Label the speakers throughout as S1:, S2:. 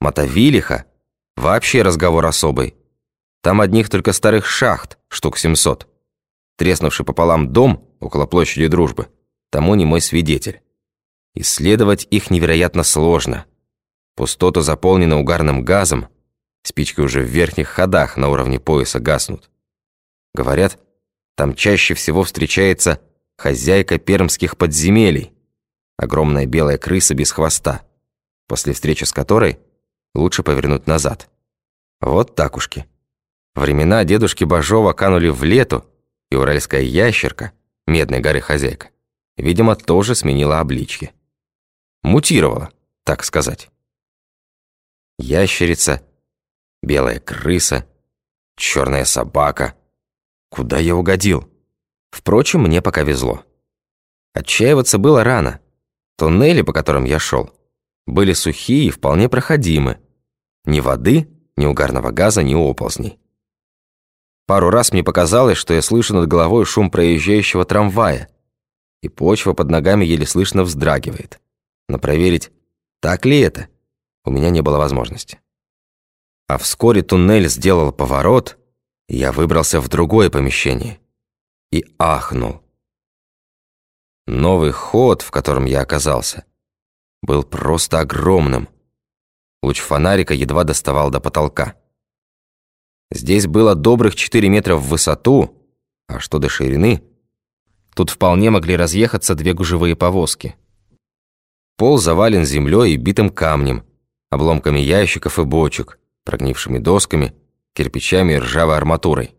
S1: Мотовилиха – вообще разговор особый. Там одних только старых шахт, штук 700. Треснувший пополам дом около площади Дружбы, тому не мой свидетель. Исследовать их невероятно сложно. Пустота заполнена угарным газом, спички уже в верхних ходах на уровне пояса гаснут. Говорят, там чаще всего встречается хозяйка пермских подземелий, огромная белая крыса без хвоста, после встречи с которой лучше повернуть назад. Вот такушки. Времена дедушки Бажова канули в лету, и уральская ящерка, медной горы хозяйка, видимо, тоже сменила обличье. Мутировала, так сказать. Ящерица, белая крыса, черная собака. Куда я угодил? Впрочем, мне пока везло. Отчаиваться было рано. Туннели, по которым я шел, были сухие и вполне проходимы. Ни воды, ни угарного газа, ни оползней. Пару раз мне показалось, что я слышу над головой шум проезжающего трамвая, и почва под ногами еле слышно вздрагивает. Но проверить, так ли это, у меня не было возможности. А вскоре туннель сделал поворот, и я выбрался в другое помещение и ахнул. Новый ход, в котором я оказался, был просто огромным. Луч фонарика едва доставал до потолка. Здесь было добрых 4 метра в высоту, а что до ширины, тут вполне могли разъехаться две гужевые повозки. Пол завален землей и битым камнем, обломками ящиков и бочек, прогнившими досками, кирпичами и ржавой арматурой.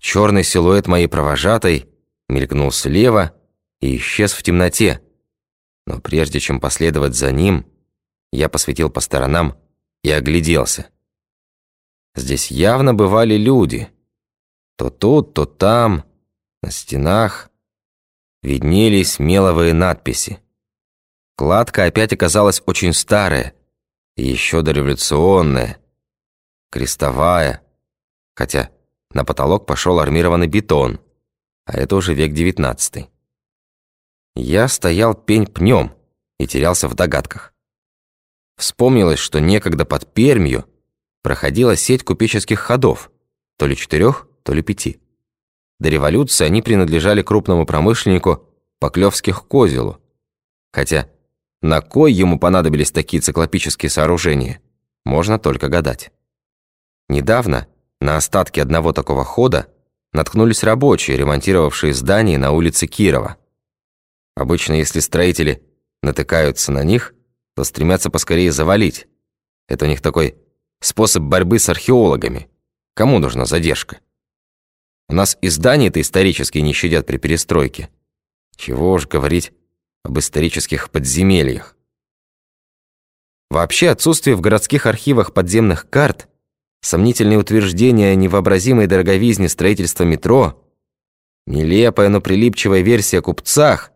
S1: Черный силуэт моей провожатой мелькнул слева и исчез в темноте. Но прежде чем последовать за ним, я посветил по сторонам и огляделся. Здесь явно бывали люди. То тут, то там, на стенах виднелись меловые надписи. Кладка опять оказалась очень старая, еще дореволюционная, крестовая, хотя на потолок пошел армированный бетон, а это уже век девятнадцатый. Я стоял пень пнем и терялся в догадках. Вспомнилось, что некогда под Пермью проходила сеть купеческих ходов, то ли четырех, то ли пяти. До революции они принадлежали крупному промышленнику Поклевских Козелу, хотя на кой ему понадобились такие циклопические сооружения, можно только гадать. Недавно на остатки одного такого хода наткнулись рабочие, ремонтировавшие здание на улице Кирова. Обычно, если строители натыкаются на них, то стремятся поскорее завалить. Это у них такой способ борьбы с археологами. Кому нужна задержка? У нас и здания-то исторические не щадят при перестройке. Чего уж говорить об исторических подземельях. Вообще отсутствие в городских архивах подземных карт, сомнительные утверждения о невообразимой дороговизне строительства метро, нелепая, но прилипчивая версия о купцах,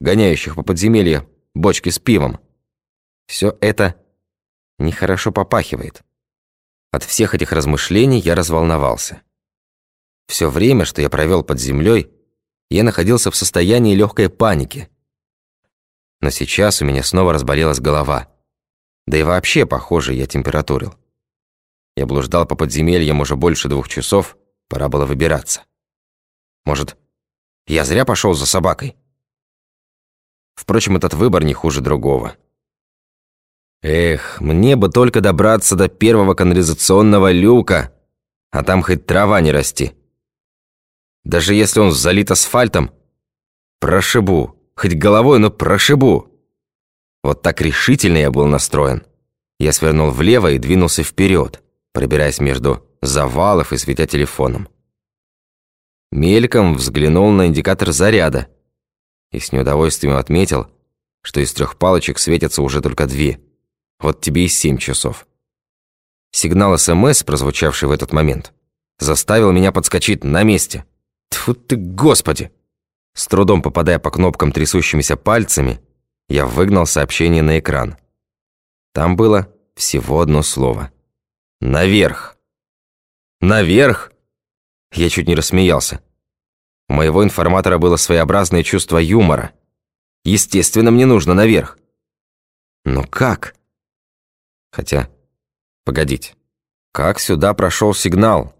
S1: гоняющих по подземельям бочки с пивом. Все это нехорошо попахивает. От всех этих размышлений я разволновался. Все время, что я провел под землей, я находился в состоянии легкой паники. Но сейчас у меня снова разболелась голова. Да и вообще, похоже, я температурил. Я блуждал по подземельям уже больше двух часов, пора было выбираться. Может, я зря пошел за собакой? Впрочем, этот выбор не хуже другого. Эх, мне бы только добраться до первого канализационного люка, а там хоть трава не расти. Даже если он залит асфальтом, прошибу, хоть головой, но прошибу. Вот так решительно я был настроен. Я свернул влево и двинулся вперед, пробираясь между завалов и светя телефоном. Мельком взглянул на индикатор заряда и с неудовольствием отметил, что из трех палочек светятся уже только две – вот тебе и семь часов. Сигнал СМС, прозвучавший в этот момент, заставил меня подскочить на месте. Тьфу ты, господи! С трудом попадая по кнопкам трясущимися пальцами, я выгнал сообщение на экран. Там было всего одно слово. «Наверх!» «Наверх?» Я чуть не рассмеялся. У моего информатора было своеобразное чувство юмора. Естественно, мне нужно наверх. Но как? Хотя, погодите, как сюда прошел сигнал?